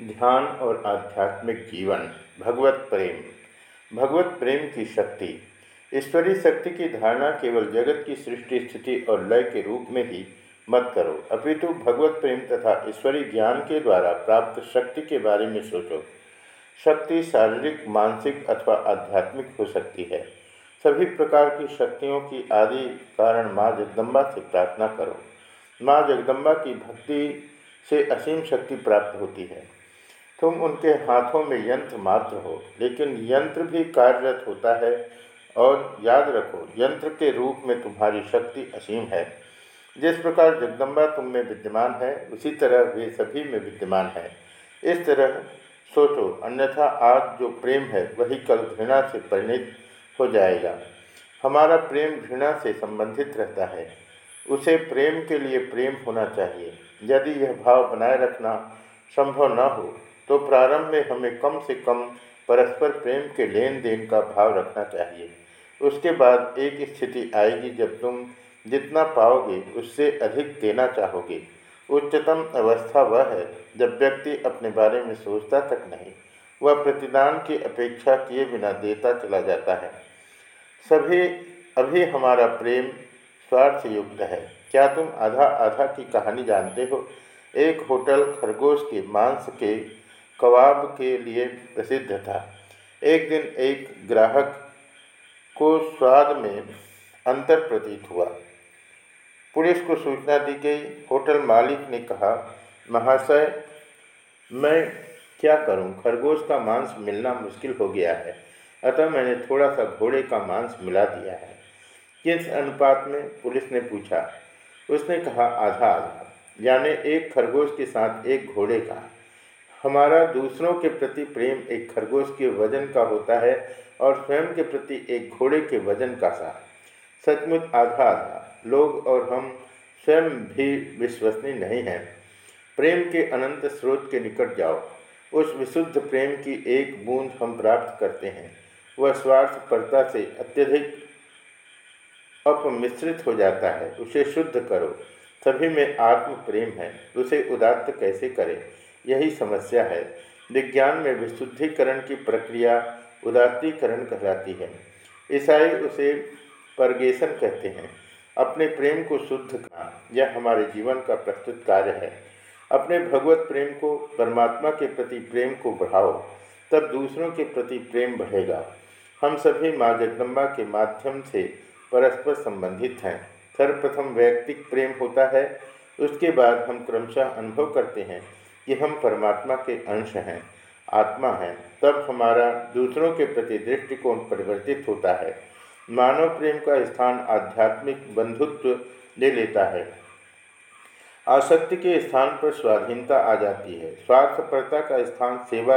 ध्यान और आध्यात्मिक जीवन, भगवत प्रेम। भगवत प्रेम की शक्ति। ईश्वरीय शक्ति की धारणा केवल जगत की सृष्टि, स्थिति और लय के रूप में ही मत करो। अपितु भगवत प्रेम तथा ईश्वरीय ज्ञान के द्वारा प्राप्त शक्ति के बारे में सोचो। शक्ति शारीरिक, मानसिक अथवा आध्यात्मिक हो सकती है। सभी प्रकार की शक्तियों की आदि कारण माँ जगदम्बा से प्रार्थना करो। माँ जगदम्बा की भक्ति से असीम शक्ति प्राप्त होती है। तुम उनके हाथों में यंत्र मात्र हो, लेकिन यंत्र भी कार्यरत होता है। और याद रखो, यंत्र के रूप में तुम्हारी शक्ति असीम है। जिस प्रकार जगदम्बा तुम में विद्यमान है, उसी तरह वे सभी में विद्यमान है। इस तरह सोचो, अन्यथा आज जो प्रेम है, वही कल घृणा से परिणित हो जाएगा। हमारा प्रेम घृणा से संबंधित रहता है। उसे प्रेम के लिए प्रेम होना चाहिए। यदि यह भाव बनाए रखना संभव न हो तो प्रारंभ में हमें कम से कम परस्पर प्रेम के लेन देन का भाव रखना चाहिए। उसके बाद एक स्थिति आएगी जब तुम जितना पाओगे उससे अधिक देना चाहोगे। उच्चतम अवस्था वह है जब व्यक्ति अपने बारे में सोचता तक नहीं। वह प्रतिदान की अपेक्षा किए बिना देता चला जाता है। सभी, अभी हमारा प्रेम स्वार्थ युक्त है। क्या तुम आधा आधा की कहानी जानते हो? एक होटल खरगोश के मांस के कबाब के लिए प्रसिद्ध था। एक दिन एक ग्राहक को स्वाद में अंतर प्रतीत हुआ। पुलिस को सूचना दी गई। होटल मालिक ने कहा, महाशय, मैं क्या करूँ? खरगोश का मांस मिलना मुश्किल हो गया है। अतः मैंने थोड़ा सा घोड़े का मांस मिला दिया है। किस अनुपात में? पुलिस ने पूछा। उसने कहा, आधा आधा। यानी एक खरगोश के साथ एक घोड़े का। हमारा दूसरों के प्रति प्रेम एक खरगोश के वज़न का होता है और स्वयं के प्रति एक घोड़े के वज़न का सा सचमुच आधा आधा। लोग और हम स्वयं भी विश्वसनीय नहीं हैं। प्रेम के अनंत स्रोत के निकट जाओ। उस विशुद्ध प्रेम की एक बूंद हम प्राप्त करते हैं। वह स्वार्थपरता से अत्यधिक अपमिश्रित हो जाता है। उसे शुद्ध करो। सभी में आत्म प्रेम है। उसे उदात्त कैसे करें? यही समस्या है। विज्ञान में विशुद्धिकरण की प्रक्रिया उदात्तीकरण कहलाती है। ईसाई उसे परगेशन कहते हैं। अपने प्रेम को शुद्ध का यह हमारे जीवन का प्रस्तुत कार्य है। अपने भगवत प्रेम को, परमात्मा के प्रति प्रेम को बढ़ाओ, तब दूसरों के प्रति प्रेम बढ़ेगा। हम सभी माँ जगदम्बा के माध्यम से परस्पर संबंधित हैं। सर्वप्रथम वैयक्तिक प्रेम होता है, उसके बाद हम क्रमशः अनुभव करते हैं। कि हम परमात्मा के अंश हैं, आत्मा हैं, तब हमारा दूसरों के प्रति दृष्टिकोण परिवर्तित होता है। मानव प्रेम का स्थान आध्यात्मिक बंधुत्व ले लेता है। आसक्ति के स्थान पर स्वाधीनता आ जाती है। स्वार्थपरता का स्थान सेवा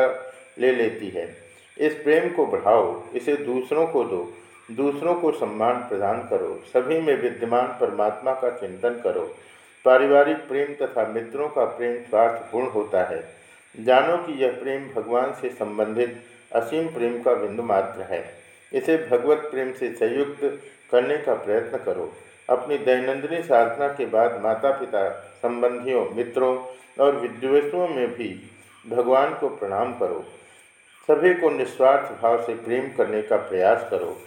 ले लेती है। इस प्रेम को बढ़ाओ, इसे दूसरों को दो, दूसरों को सम्मान प्रदान करो, सभी में विद्यमान परमात्मा का चिंतन करो। पारिवारिक प्रेम तथा मित्रों का प्रेम स्वार्थपूर्ण होता है। जानो कि यह प्रेम भगवान से संबंधित असीम प्रेम का बिंदु मात्र है। इसे भगवत प्रेम से संयुक्त करने का प्रयत्न करो। अपनी दैनंदिनी साधना के बाद माता पिता संबंधियों, मित्रों और विद्वेषों में भी भगवान को प्रणाम करो। सभी को निस्वार्थ भाव से प्रेम करने का प्रयास करो।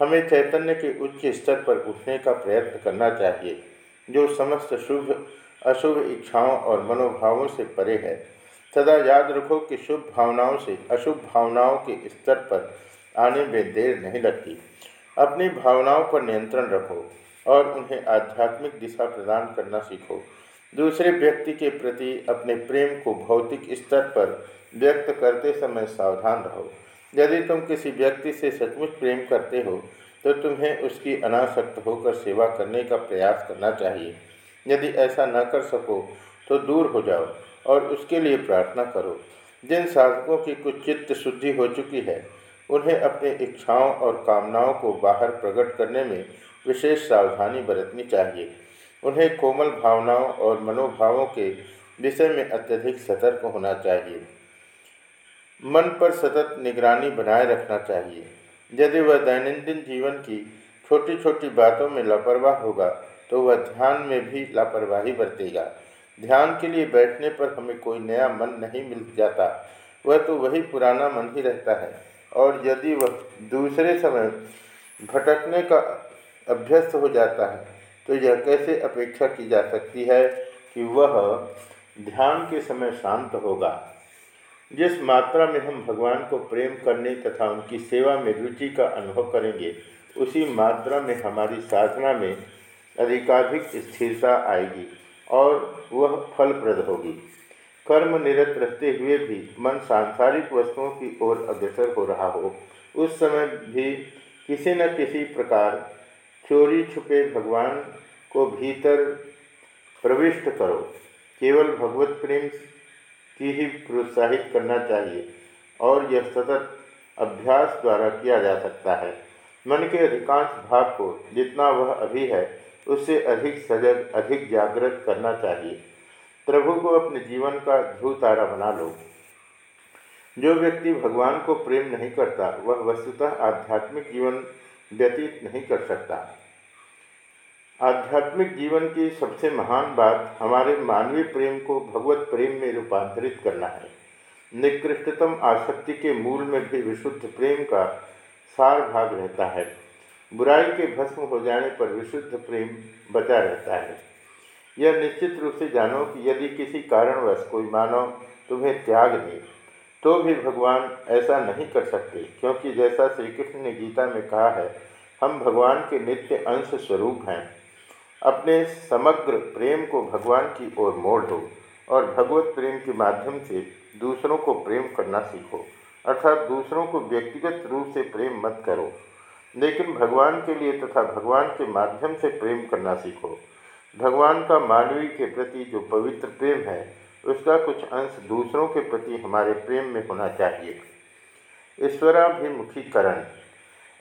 हमें चैतन्य के उच्च स्तर पर उठने का प्रयत्न करना चाहिए। जो समस्त शुभ, अशुभ इच्छाओं और मनोभावों से परे है। सदा याद रखो कि शुभ भावनाओं से अशुभ भावनाओं के स्तर पर आने में देर नहीं लगती। अपनी भावनाओं पर नियंत्रण रखो और उन्हें आध्यात्मिक दिशा प्रदान करना सीखो। दूसरे व्यक्ति के प्रति अपने प्रेम को भौतिक स्तर पर व्यक्त करते समय सावधान रहो। यदि तुम किसी व्यक्ति से सचमुच प्रेम करते हो तो तुम्हें उसकी अनासक्त होकर सेवा करने का प्रयास करना चाहिए। यदि ऐसा न कर सको तो दूर हो जाओ और उसके लिए प्रार्थना करो। जिन साधकों की कुछ चित्त शुद्धि हो चुकी है, उन्हें अपनी इच्छाओं और कामनाओं को बाहर प्रकट करने में विशेष सावधानी बरतनी चाहिए। उन्हें कोमल भावनाओं और मनोभावों के विषय में अत्यधिक सतर्क होना चाहिए। मन पर सतत निगरानी बनाए रखना चाहिए। यदि वह दैनंदिन जीवन की छोटी छोटी बातों में लापरवाह होगा तो वह ध्यान में भी लापरवाही बरतेगा। ध्यान के लिए बैठने पर हमें कोई नया मन नहीं मिल जाता। वह तो वही पुराना मन ही रहता है। और यदि वह दूसरे समय भटकने का अभ्यस्त हो जाता है तो यह कैसे अपेक्षा की जा सकती है कि वह ध्यान के समय शांत होगा? जिस मात्रा में हम भगवान को प्रेम करने तथा उनकी सेवा में रुचि का अनुभव करेंगे, उसी मात्रा में हमारी साधना में अधिकाधिक स्थिरता आएगी और वह फलप्रद होगी। कर्म निरत रहते हुए भी मन सांसारिक वस्तुओं की ओर अग्रसर हो रहा हो, उस समय भी किसी न किसी प्रकार चोरी छुपे भगवान को भीतर प्रविष्ट करो। केवल भगवत प्रेम की ही प्रोत्साहित करना चाहिए और यह सतत अभ्यास द्वारा किया जा सकता है। मन के अधिकांश भाग को जितना वह अभी है, उससे अधिक सजग, अधिक जागृत करना चाहिए। प्रभु को अपने जीवन का ध्रुव तारा बना लो। जो व्यक्ति भगवान को प्रेम नहीं करता, वह वस्तुतः आध्यात्मिक जीवन व्यतीत नहीं कर सकता। आध्यात्मिक जीवन की सबसे महान बात हमारे मानवीय प्रेम को भगवत प्रेम में रूपांतरित करना है। निकृष्टतम आसक्ति के मूल में भी विशुद्ध प्रेम का सार भाग रहता है। बुराई के भस्म हो जाने पर विशुद्ध प्रेम बचा रहता है। यह निश्चित रूप से जानो कि यदि किसी कारणवश कोई मानव तुम्हें त्याग दे तो भी भगवान ऐसा नहीं कर सकते, क्योंकि जैसा श्री कृष्ण ने गीता में कहा है, हम भगवान के नित्य अंश स्वरूप हैं। अपने समग्र प्रेम को भगवान की ओर मोड़ दो और भगवत प्रेम के माध्यम से दूसरों को प्रेम करना सीखो। अर्थात दूसरों को व्यक्तिगत रूप से प्रेम मत करो, लेकिन भगवान के लिए तथा भगवान के माध्यम से प्रेम करना सीखो। भगवान का मानवीय के प्रति जो पवित्र प्रेम है, उसका कुछ अंश दूसरों के प्रति हमारे प्रेम में होना चाहिए। ईश्वराभिमुखीकरण।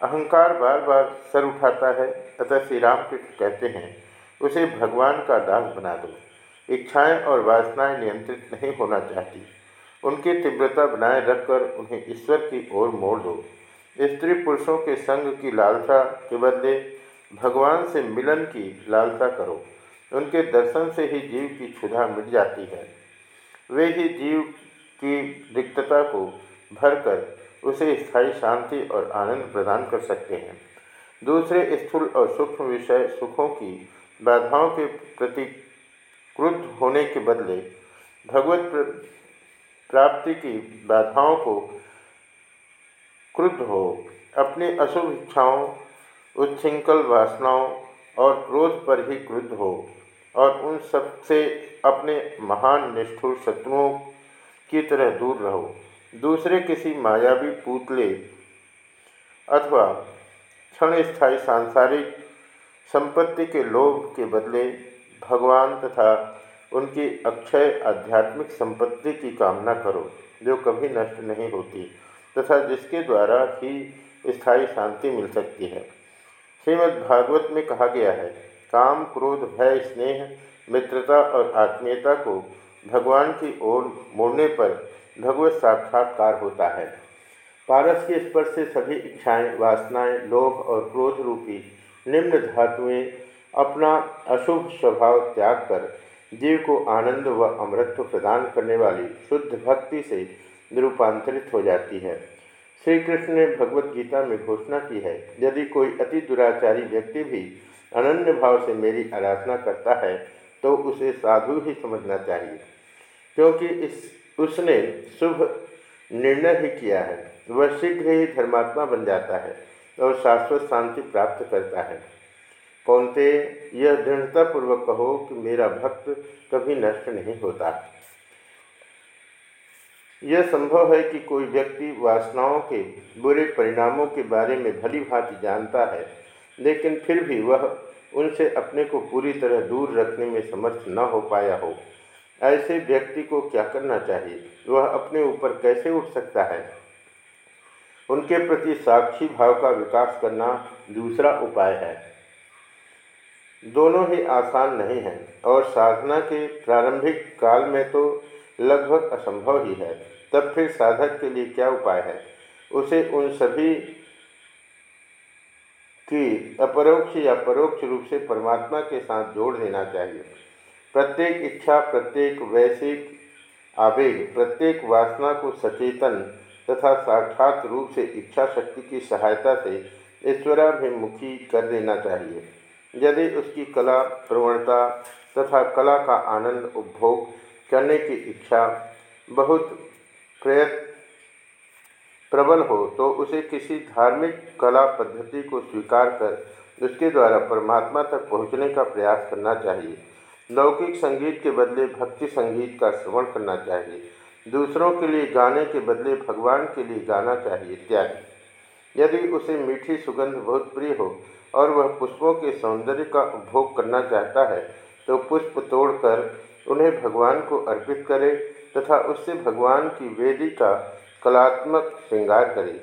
अहंकार बार बार सर उठाता है, अतः श्री रामकृष्ण कहते हैं उसे भगवान का दास बना दो। इच्छाएँ और वासनाएँ नियंत्रित नहीं होना चाहती। उनकी तीव्रता बनाए रखकर उन्हें ईश्वर की ओर मोड़ दो। स्त्री पुरुषों के संग की लालसा के बदले भगवान से मिलन की लालसा करो। उनके दर्शन से ही जीव की क्षुधा मिट जाती है। वे ही जीव की रिक्तता को भरकर उसे स्थायी शांति और आनंद प्रदान कर सकते हैं। दूसरे स्थूल और सूक्ष्म विषय सुखों की बाधाओं के प्रति क्रुद्ध होने के बदले भगवत प्राप्ति की बाधाओं को क्रुद्ध हो, अपनी अशुभ इच्छाओं, उच्छृंखल वासनाओं और क्रोध पर ही क्रुद्ध हो और उन सबसे अपने महान निष्ठुर शत्रुओं की तरह दूर रहो। दूसरे किसी मायावी पुतले अथवा क्षण स्थायी सांसारिक संपत्ति के लोभ के बदले भगवान तथा उनकी अक्षय आध्यात्मिक संपत्ति की कामना करो, जो कभी नष्ट नहीं होती, तथा जिसके द्वारा ही स्थायी शांति मिल सकती है। श्रीमद् भागवत में कहा गया है, काम, क्रोध, भय, स्नेह, मित्रता और आत्मीयता को भगवान की ओर मोड़ने पर भगवत साक्षात्कार होता है। पारस के स्पर्श से सभी इच्छाएँ, वासनाएँ, लोभ और क्रोध रूपी निम्न धातुएँ अपना अशुभ स्वभाव त्याग कर जीव को आनंद व अमृत्व प्रदान करने वाली शुद्ध भक्ति से रूपांतरित हो जाती है। श्री कृष्ण ने भगवत गीता में घोषणा की है, यदि कोई अति दुराचारी व्यक्ति भी अनन्य भाव से मेरी आराधना करता है तो उसे साधु ही समझना चाहिए, क्योंकि इस, उसने शुभ निर्णय ही किया है। वह शीघ्र ही धर्मात्मा बन जाता है। और शाश्वत शांति प्राप्त करता है। कौनते, यह दृढ़तापूर्वक कहो कि मेरा भक्त कभी नष्ट नहीं होता। यह संभव है कि कोई व्यक्ति वासनाओं के बुरे परिणामों के बारे में भली भांति जानता है, लेकिन फिर भी वह उनसे अपने को पूरी तरह दूर रखने में समर्थ न हो पाया हो। ऐसे व्यक्ति को क्या करना चाहिए? वह अपने ऊपर कैसे उठ सकता है? उनके प्रति साक्षी भाव का विकास करना दूसरा उपाय है। दोनों ही आसान नहीं हैं और साधना के प्रारंभिक काल में तो लगभग असंभव ही है। तब फिर साधक के लिए क्या उपाय है? उसे उन सभी की अपरोक्ष या परोक्ष रूप से परमात्मा के साथ जोड़ देना चाहिए। प्रत्येक इच्छा, प्रत्येक वैश्विक आवेग, प्रत्येक वासना को सचेतन तथा साक्षात रूप से इच्छा शक्ति की सहायता से ईश्वराभिमुखी कर देना चाहिए। यदि उसकी कला, प्रवणता तथा कला का आनंद उपभोग करने की इच्छा बहुत प्रयत्न प्रबल हो तो उसे किसी धार्मिक कला पद्धति को स्वीकार कर उसके द्वारा परमात्मा तक पहुँचने का प्रयास करना चाहिए। लौकिक संगीत के बदले भक्ति संगीत का श्रवण करना चाहिए। दूसरों के लिए गाने के बदले भगवान के लिए गाना चाहिए इत्यादि। यदि उसे मीठी सुगंध बहुत प्रिय हो और वह पुष्पों के सौंदर्य का उपभोग करना चाहता है तो पुष्प तोड़कर उन्हें भगवान को अर्पित करे तथा उससे भगवान की वेदी का कलात्मक श्रृंगार करे।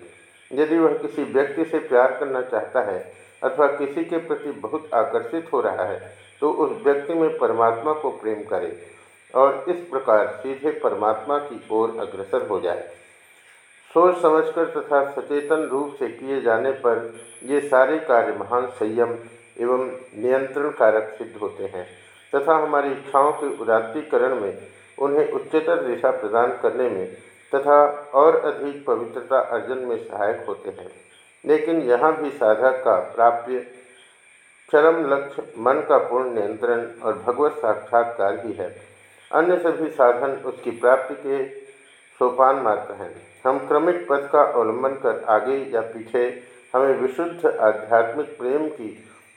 यदि वह किसी व्यक्ति से प्यार करना चाहता है अथवा किसी के प्रति बहुत आकर्षित हो रहा है तो उस व्यक्ति में परमात्मा को प्रेम करे और इस प्रकार सीधे परमात्मा की ओर अग्रसर हो जाए। सोच समझकर तथा सचेतन रूप से किए जाने पर ये सारे कार्य महान संयम एवं नियंत्रण कारक सिद्ध होते हैं तथा हमारी इच्छाओं के उदात्तीकरण में उन्हें उच्चतर दिशा प्रदान करने में तथा और अधिक पवित्रता अर्जन में सहायक होते हैं। लेकिन यहाँ भी साधक का प्राप्य चरम लक्ष्य मन का पूर्ण नियंत्रण और भगवत साक्षात्कार ही है। अन्य सभी साधन उसकी प्राप्ति के सोपान मात्र हैं। हम क्रमिक पथ का अवलंबन कर आगे या पीछे हमें विशुद्ध आध्यात्मिक प्रेम की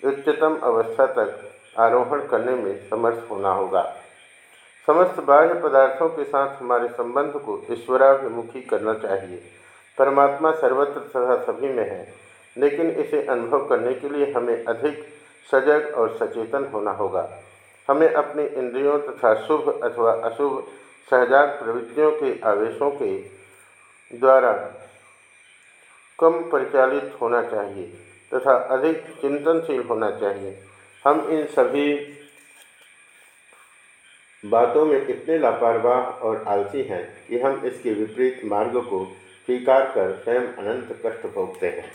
उच्चतम अवस्था तक आरोहण करने में समर्थ होना होगा। समस्त बाह्य पदार्थों के साथ हमारे संबंध को ईश्वराभिमुखी करना चाहिए। परमात्मा सर्वत्र तथा सभी में है, लेकिन इसे अनुभव करने के लिए हमें अधिक सजग और सचेतन होना होगा। हमें अपनी इंद्रियों तथा शुभ अथवा अशुभ सहजात प्रवृत्तियों के आवेशों के द्वारा कम परिचालित होना चाहिए तथा अधिक चिंतनशील होना चाहिए। हम इन सभी बातों में इतने लापरवाह और आलसी हैं कि हम इसके विपरीत मार्ग को स्वीकार कर स्वयं अनंत कष्ट भोगते हैं।